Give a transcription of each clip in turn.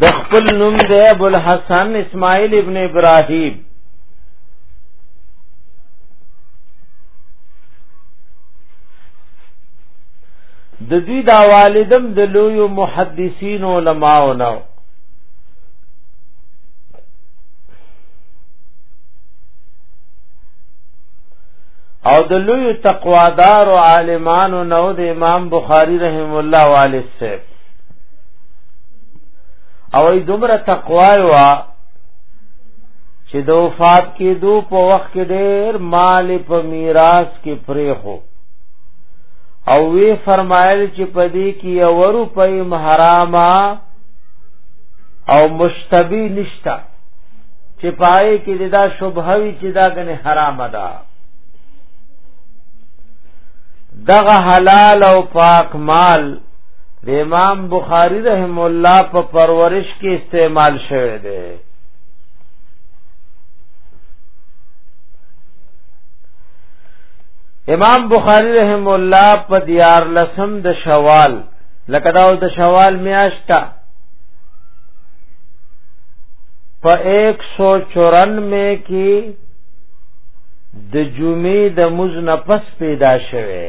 د خپل نوم دی ابو الحسن اسماعیل ابن ابراهیم د دوی دا والدم د لوی محدثین علماو نو او د لوی تقوادار او عالمانو نو د امام بخاری رحم الله والد صاحب او ای دومره تقوا وا چې د وفات کې دو په وخت کې ډېر مال په میراث کې پرې خو او وی فرمایل چې پدې کې یو روپۍ حرامه او مشتبی نشتا چې پای کې دا شوبهوي چې دا غنه حرامه ده دغه حلال او پاک مال د امام بخاری رحم الله په پرورش کې استعمال شوی دی امام بخاری رحم الله په دیار لسم د شوال لکه دا د شوال میاشتا په 194 مې کې د جمعې د مز نفس پیدا شوه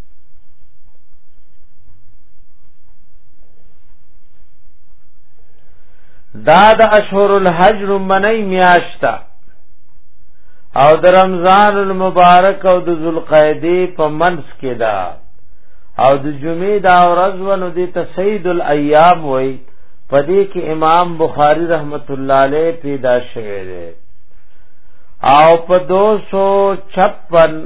دا د اشهر الحج رمنی میاشتا او د رمضان المبارک او د ذوالقعده په منځ کې دا او د جمعې دا ورځ ونو د تسید الایام وای پدې کې امام بخاری رحمت الله علیه پیدا شوه او په 256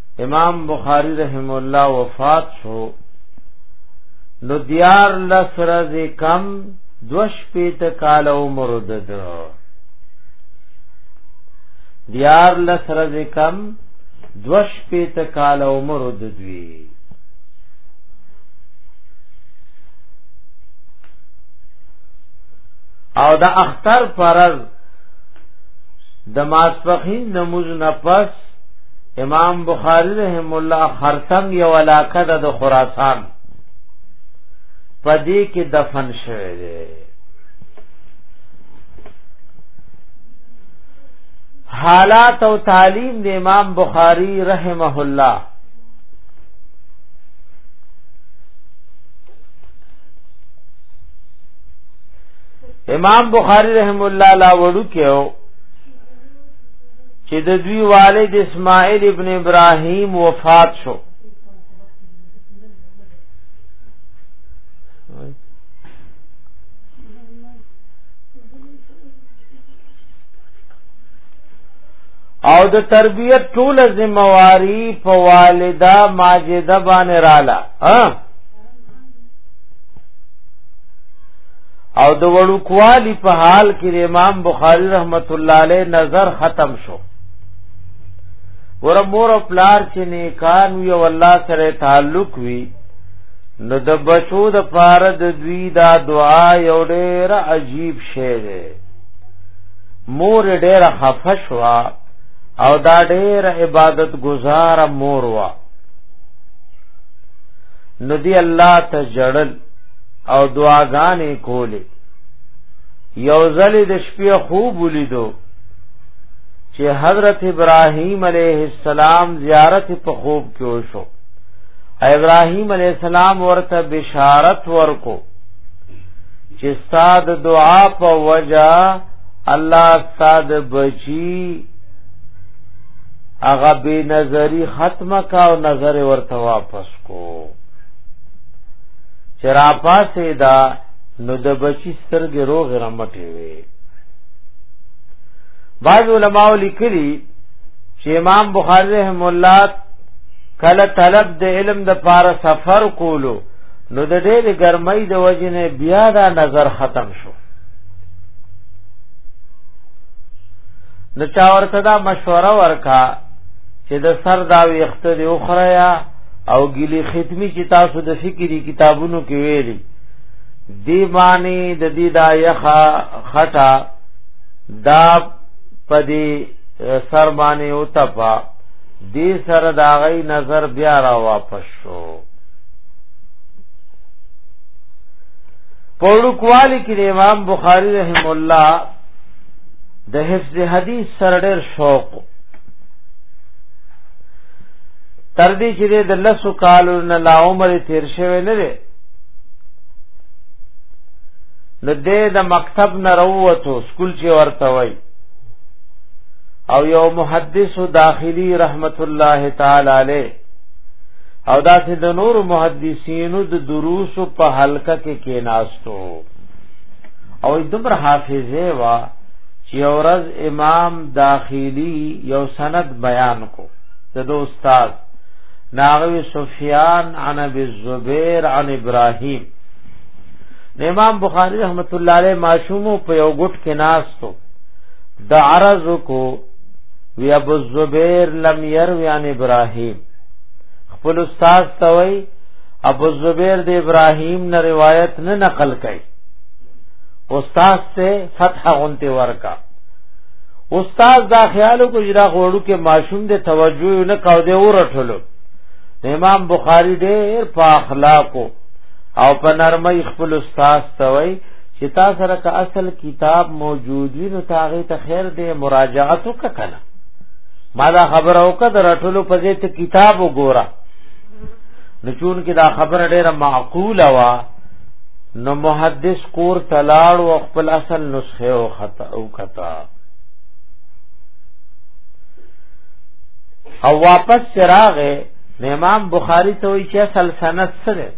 امام بخاری رحم الله وفات شو نو دیار لسرز کم دوش پیت کال عمر دد دیار لسرز کم دوش پیت کال عمر ددوی او د اختر فرض د ماسپخین نموز نه پس امام بخاری رحم الله خرتم یو علاقه ده د خراسان پدې کې دفن شوی دی حالات او تعلیم د امام بخاری رحمه الله امام بخاری رحم الله لا وړو کېو چې د دوی والد اسماعیل ابن ابراهیم وفات شو او د تربیت ټول ذمہواری په والده ماجده باندې رااله ها او د وړوکوالی په حال کې د امام بخاری رحمت الله علیه نظر ختم شو ور مور او پلار چې نیکان وی او الله سره تعلق وی نو د بچو د پاره د دوی دا دعا یو ډېر عجیب شی دی مور ډېر خفش وا او دا ډېر عبادت گزار مور وا نو دی الله ته جړل او دعاګانې کولې یو ځل د شپې خوب ولیدو چې حضرت ابراهیم علیه السلام زیارت په خوب کې وشو ابراهیم علیه السلام ورته بشارت ورکو چې ستاد دعا په وجا الله ستاد بچی هغه به نظری ختمه کا او نظر ورته واپس کو چې را پاسې دا نو د بچی سترګې روغ رمټې وي بعض علماء لیکلي چې امام بخاری رحم الله کله طلب د علم د پاره سفر کولو نو د ډېر ګرمۍ د وجنه بیا دا نظر ختم شو نو چا ورته دا مشوره ورکا چې د سر دا ویخت دی اخریا او ګلی ختمی چې تاسو د فکری کتابونو کې ویلي دی باندې د دې دا یخه خټه دا پدی سر باندې او تپا دې سره دا غي نظر بیا را واپس شو پوړو کوالی کې امام بخاری رحم الله د حفظ حدیث سره ډېر شوق تر دې چې د لسو کالو نه لا عمر تیر شوی نه دی نو دې د مکتب نه وروته سکول چې ورته وای او یو محدث داخلی رحمت الله تعالی علیه او دا چې د نور محدثینو د دروس په حلقه کې کېناستو او دمر حافظه وا چې اورز امام داخلی یو سند بیان کو د دو استاد ناغوی سفیان عن ابی الزبیر عن ابراهیم امام بخاری رحمت الله علیه معشومو په یو ګټ کې ناستو د عرض کو وی ابو الزبیر لم يروي عن ابراهيم خپل استاد توي ابو الزبیر د ابراهيم نه روایت نه نقل کړي استاد سے فتح غنتی ورکا استاد دا خیالو کو جرا غوړو کې ماشوم دې توجه نه کاو دې ورټلو امام بخاری ډېر په اخلاقو او په نرمۍ خپل استاد توي چې تا سره کا اصل کتاب موجود وي نو تاغه ته خیر دې مراجعات وکړه ما دا خبره وکړه درټلو په دې ته کتاب وګوره نو چون کې دا خبره ډېره معقوله وا نو محدث کور تلاړ او خپل اصل نسخه او خطا او خطا او واپس چراغ امام بخاری ته وی چې اصل سند سره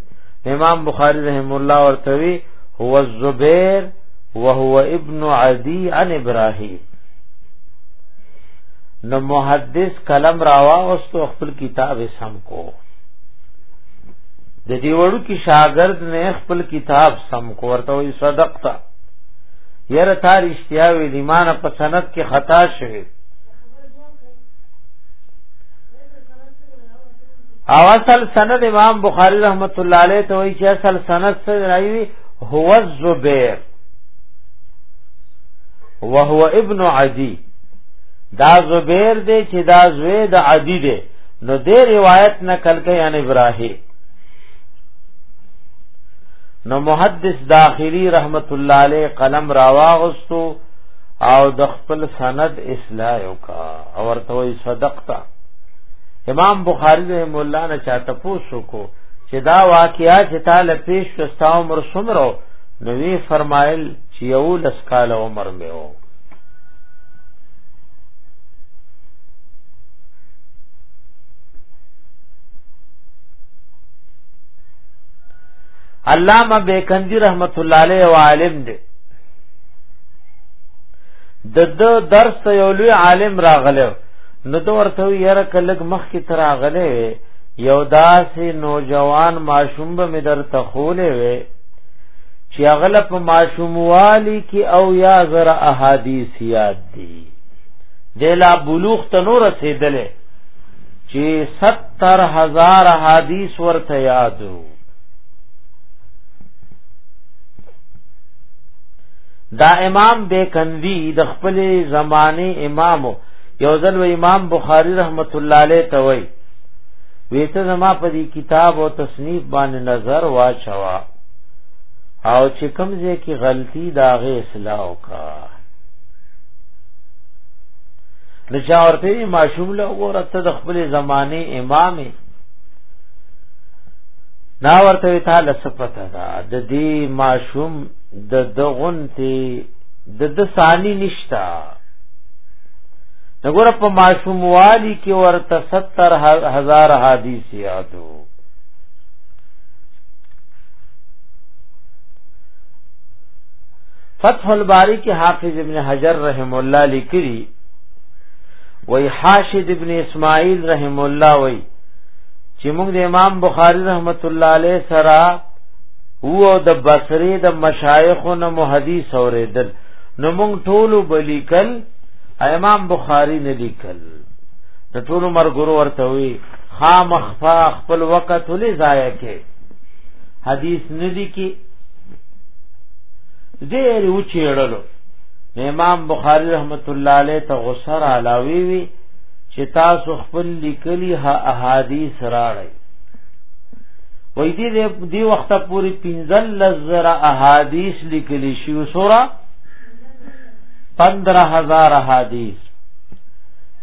امام بخاری رحم الله ورته وی هو الزبیر وهو ابن عدی عن ابراهیم نو محدث قلم راوا اوس تو خپل کتاب سم کو د دې وړو کې شاګرد نه خپل کتاب سم کو ورته وي صدقتا یره تا رښتیا وی دی مان په سند کې خطا شوی او اصل سند امام بخاری رحمت الله علیه ته وی چې اصل سند څه راوی هو الزبیر وهو ابن عدی دا زبیر دی چې دا زوی د عدی دی نو دې روایت نقل کوي ان ابراهیم نو محدث داخلی رحمت الله علیه قلم راواغستو او د خپل سند اصلاح وکا او ورته وی صدقتا امام بخاری رحم الله نه چاته پوښو کو چې دا واقعیا چې تعالی پیش وستا عمر سمرو نو وی فرمایل چې یو لس کال عمر مې وو علامه بیکندی رحمت الله علیه و عالم دی د د درس یو لوی عالم راغله نو د ورته یره کلک مخ کی تر راغله یو داسې نوجوان ماشوم به مې در تخولې وې چې اغلب ماشوموالی کې او یا زر احادیث یاد دي دی لا بلوغ ته نو رسیدلې چې 70000 حدیث ورته یادو دا امام بیکندی د خپل زمانه امام یو ځل و امام بخاری رحمت الله علیه ته وای ویته زما په دې کتاب او تصنیف باندې نظر واچوا او چې کمزې کې غلطي داغه اصلاح وکړه نو چا ورته یې ماشوم له وګوره ته د خپل زمانه امام نا ورته ته لسپته دا د دې ماشوم د دغونتی د د ثانی نشتا نګور په ماشوم والی کې ورته 70000 حدیث یادو فتح الباری کې حافظ ابن حجر رحم الله لیکلی وای حاشد ابن اسماعیل رحم الله وای چې موږ د امام بخاری رحمت الله علیه سره هو د بصری د مشایخو نه محدث اوریدل نو موږ ټول بلیکل امام بخاری نه لیکل د ټول مرګرو ورته وی خامخفا خپل وخت ولې ضایع کې حدیث نه لیکي ډېر و چېړلو امام بخاری رحمت الله علیه ته غسر علاوی وی چې تاسو خپل لیکلی ها احادیث راړی وې دې دې وخت پوری 15 زره احادیث لیکلی شو سورہ 15000 احادیث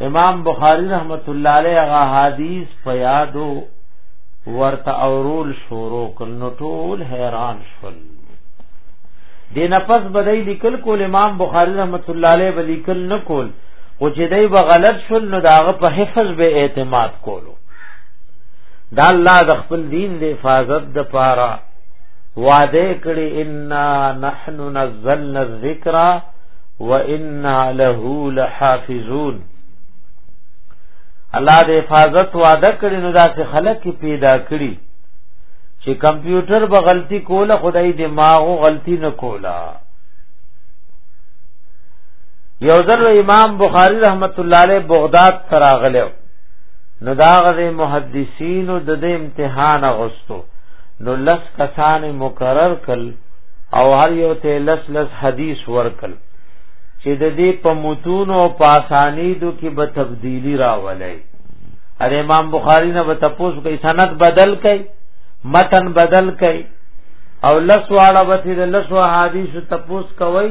امام بخاری رحمت الله علیه غا حدیث په یادو ورته اورول شروع کړ نو ټول حیران شو دین پس بدای لیکل کول امام بخاری رحمت الله علیه ولیکل نه کول او چې دای به غلط شول نو داغه په حفظ به اعتماد کولو دا الله د خپل دین د حفاظت د پاره وعده کړی انا نحن نزلنا الذکر وانا له لحافظون الله د حفاظت وعده کړی نو دا چې خلک پیدا کړی چې کمپیوټر به غلطي کوله خدای دماغ غلطي نه کوله یو ځل امام بخاری رحمت الله علیه بغداد تراغلو نو دا غزه محدثین د دې امتحان غوستو نو لس کسان مقرر کل او هر یو ته لس لس حدیث ورکل چې د دې په متون او پاسانیدو کې به تبدیلی راولای ار امام بخاری نه تپوس کوي سند بدل کوي متن بدل کوي او لس واړه به د لس حدیث تپوس کوي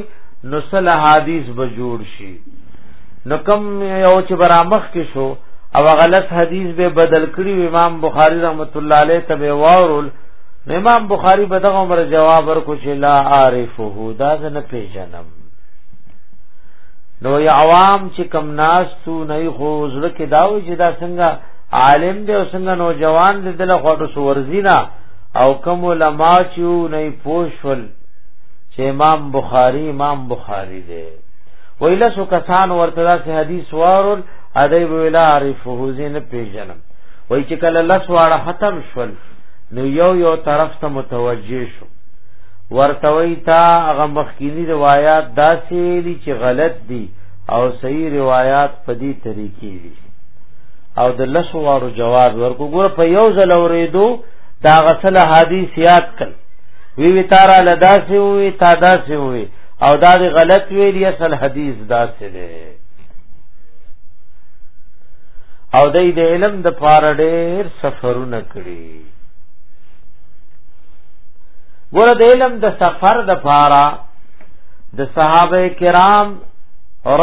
نو سل حدیث به جوړ شي نو کم یو چې برامخ کې شو او غلط حدیث به بدل کړی امام بخاری رحمت الله علیه تبه واورل امام بخاری بدغه عمر جواب ورکو چې لا عارفه دا نه پیژنم نو یا عوام چې کم ناس تو نه خو زړه کې داو چې دا څنګه عالم دی او څنګه نوجوان دی دل خواټو سورزینا او کم علما چې نه پوښول چې امام بخاری امام بخاری دی ویلا سو کسان ورته دا سه حدیث وارل ادی ویلا عارفه زین پیجنم وای چې کله لس واړه ختم شول نو یو یو طرف ته متوجه شو ورتوي تا هغه مخکینی روایت داسې ویلي چې غلط دي او صحیح روایت په دې طریقې دي او د لسو وارو جواز ورکو ګور په یو ځل اورېدو دا غسل حدیث یاد کړ وی وی تارا لدا سی وی تا دا سی وی او دا دی غلط وی دی اصل حدیث دا سی دی او دای د علم د پاره ډېر سفرونه کړی ګور د علم د سفر د پارا د صحابه کرام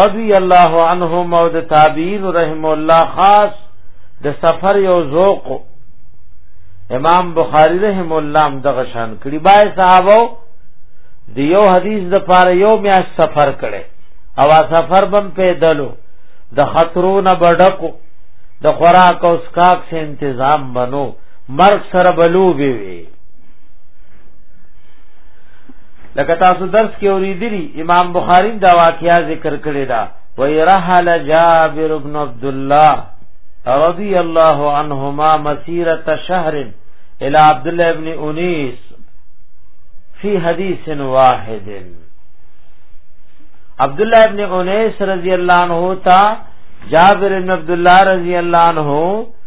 رضی الله عنهم او د تابعین رحم الله خاص د سفر یو ذوق امام بخاری رحم الله هم دغه شان کړي بای صحابه د یو حدیث د پاره یو میا سفر کړي او سفر بم پیدلو د خطرونه بډکو د خوراک او سکاک سے انتظام بنو مرګ سره بلوبي وي لکه تاسو درس کې اوریدلی امام بخاری دا واقعیا ذکر کړی دا وی رحل جابر ابن عبد الله رضی الله عنهما مسیرت شهر الى عبد الله ابن انیس فی حدیث واحد عبد الله ابن انیس رضی الله عنه تا جابر ابن عبد الله رضی الله عنه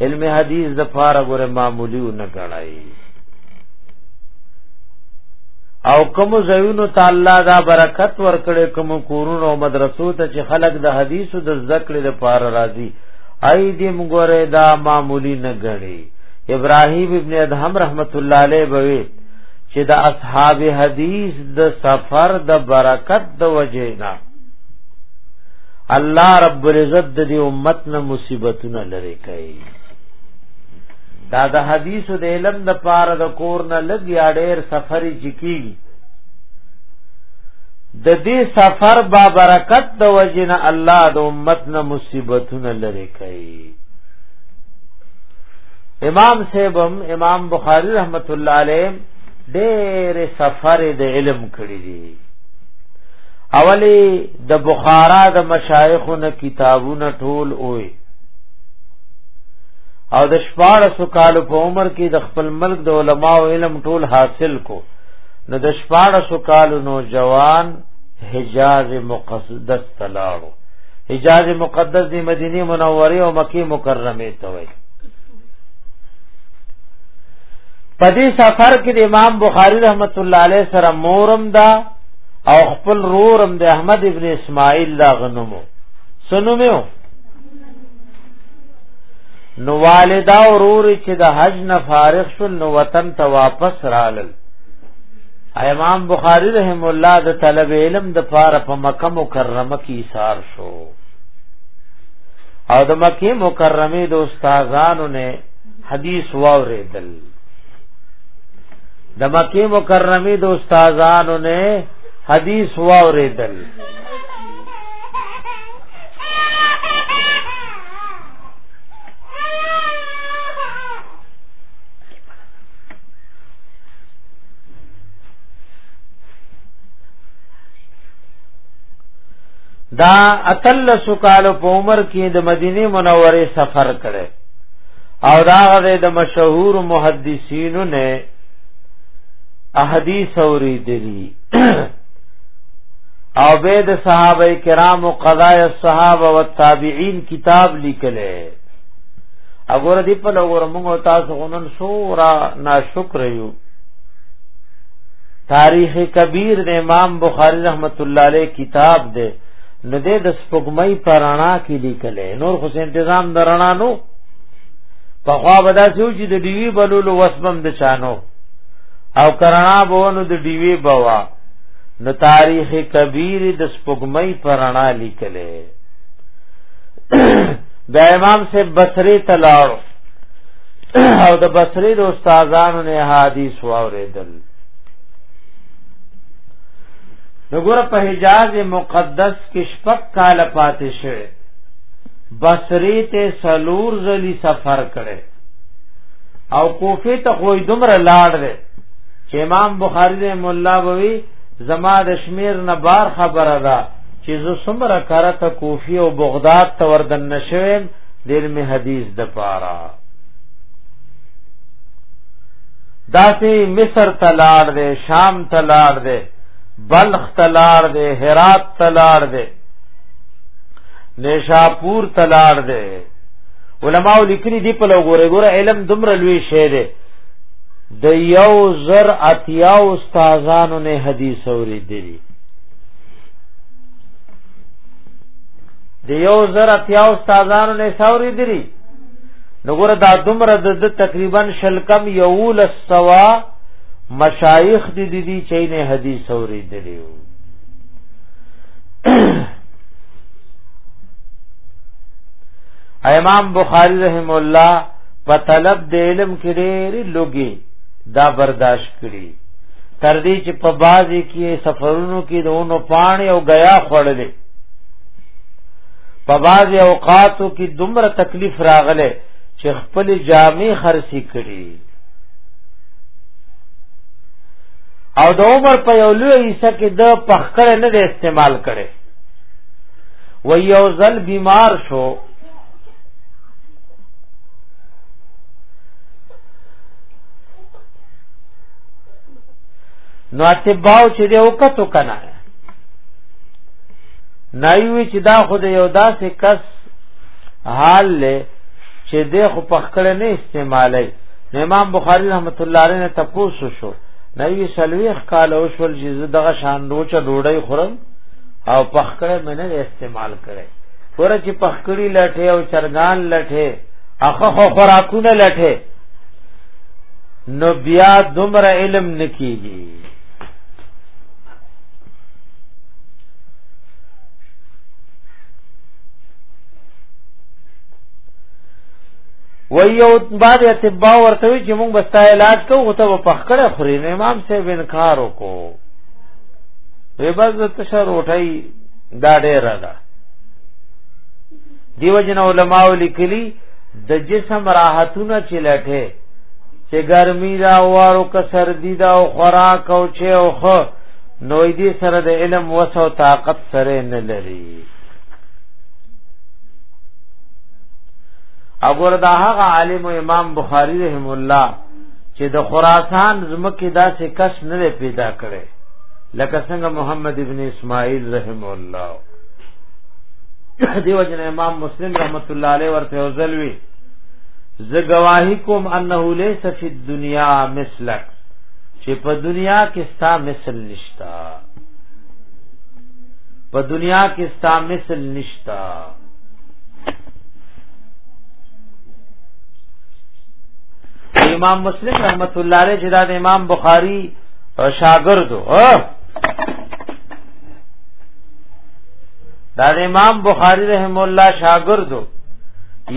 علم حدیث د پاره ګوره معمولی نه غړای او کوم زینو تعالی دا برکت ورکړي کوم کورونو او مدرسو ته چې خلق د حدیثو د ذکر د پاره راځي اې دې مګوره دا معمولی نه غړي ابراهیم ابن ادهم رحمت الله علیه بوي چې د اصحاب حدیث د سفر د برکت د وجه نه الله رب العزت د دې امت نه مصیبتونه لري کوي دا د حدیثو د علم د پاره د کور نه لګ یا ډېر سفر جکی د دې سفر با برکت د وجنه الله د امت نه مصیبتونه لري کوي امام سیبم امام بخاری رحمت الله علیه ډېر سفر د علم کړی دی اولی د بخارا د مشایخو نه کتابونه ټول اوې او د شپاړسو کالو په عمر کې د خپل ملک د علما او علم ټول حاصل کو نو د شپاړسو کالو نوجوان حجاز مقدس تلاړو حجاز مقدس دی مدینه منوره او مکی مکرمه ته وای په دې سفر کې د امام بخاری رحمت الله علیه سره مورم دا او خپل رورم د احمد ابن اسماعیل لا غنمو سنومو نو والدا او رور چې د حج نه فارغ شول نو وطن ته واپس رالل امام بخاری رحم الله د طلب علم د پاره په مکه مکرمه کې ایثار شو او د مکه مکرمه د استادانو نه حدیث واوریدل د مکه مکرمه د استادانو نه حدیث واوریدل دا اتل سکال په عمر کې د مدینه منوره سفر کړي او دا غره د مشهور محدثینو نه احادیث اوریدلی او به د صحابه کرام او قضاء الصحابه او التابعین کتاب لیکلې اګوره دی په لور موږ تاسو غنن سورا ناشکر یو تاریخ کبیر د امام بخاری رحمت الله علیه کتاب دی نو دې د سپګمۍ پرانا کې لیکلې نور خو تنظیم د رڼا نو په خوا بدا سو چې د دیوی بلولو وسبم د چانو او کرانا بونو د دیوی بوا نو تاریخ کبیر د سپګمۍ پرانا لیکلې د امام سے بصری تلاړ او د بصری د استادانو نه حدیث واوریدل نو ګور په حجاز مقدس کې شپږ کال پاتې شوه بصری ته سلور زلی سفر کړي او کوفه ته خو دومره لاړ دی چې امام بخاری دې مولا بوي زما د شمیر نه بار خبره ده چې زه سمره کاره ته کوفی او بغداد ته وردن نشوم دیر می حدیث د پارا داسې مصر تلاړ دے شام تلاړ دے بلخ تلار دے حرات تلار دے نیشاپور تلار دے علماء لیکلی دی په لګوره ګوره علم دومره لوی شی دی د یو زر اتیا استادانو نه حدیث اوریدلی د یو زر اتیا استادانو نه ساوري دي نو ګره دا دومره د تقریبا شل کم یو لسوا مشایخ دې دې دې چې نه حدیث اوریدلی وو امام بخاری رحم الله په طلب د علم کې ډېر لوګي دا برداشت کړی تر دې چې په بازي کې سفرونو کې دونو پانی او غیا خړلې په بازي اوقاتو کې دومره تکلیف راغله چې خپل جامع خرسي کړي او د عمر په یو لوی حصہ کې د پخکړه نه د استعمال کړي و یو ځل بیمار شو نو اتباو چې دی وکړو کنه نایوي چې دا خود یو داسې کس حال له چې د خو پخکړه نه استعمالي امام بخاری رحمت الله علیه نه تپوسو شو نبی سلویخ کال او شول چې دغه شان روچ ډوډۍ خورم او پخکړه مې نه استعمال کړي ور چې پخکړی لټه او چرغان لټه اخو خو خوراکونه لټه نو بیا دمر علم نکیږي و یو بعد اتباع ورته وی چې موږ بستا علاج کوو خو ته په خکړه خوري نه امام صاحب انکار وکړو وی بس د تشه روټي دا ډیره ده دیو جن علماء لیکلی د جسم راحتونه چې لټه چې ګرمي دا وارو که سردی دا او خوراک او چې او خو نوې دې سره د علم وسو طاقت سره نه لري اګور دا هغه عالم امام بخاری رحم الله چې د خراسان زمکه داسې کس نه پیدا کړي لکه څنګه محمد ابن اسماعیل رحم الله دیو جن امام مسلم رحمت الله علیه ورته وزلوی ز گواہی کوم انه لیس فی الدنیا مثلک چې په دنیا کې ستا مثل نشتا په دنیا کې ستا مثل نشتا امام مسلم رحمت الله علیه چې دا د امام بخاری شاګردو دا د امام بخاری رحم الله شاګردو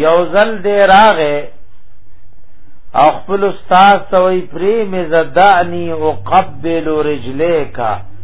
یو ځل دی راغې او خپل استاد سوی پری مزدانی او قبل رجلیکا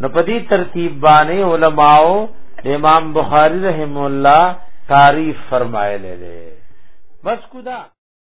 نو په دې ترتیب باندې علماو امام بخاری رحم الله تعریف فرمایلی دی بس خدا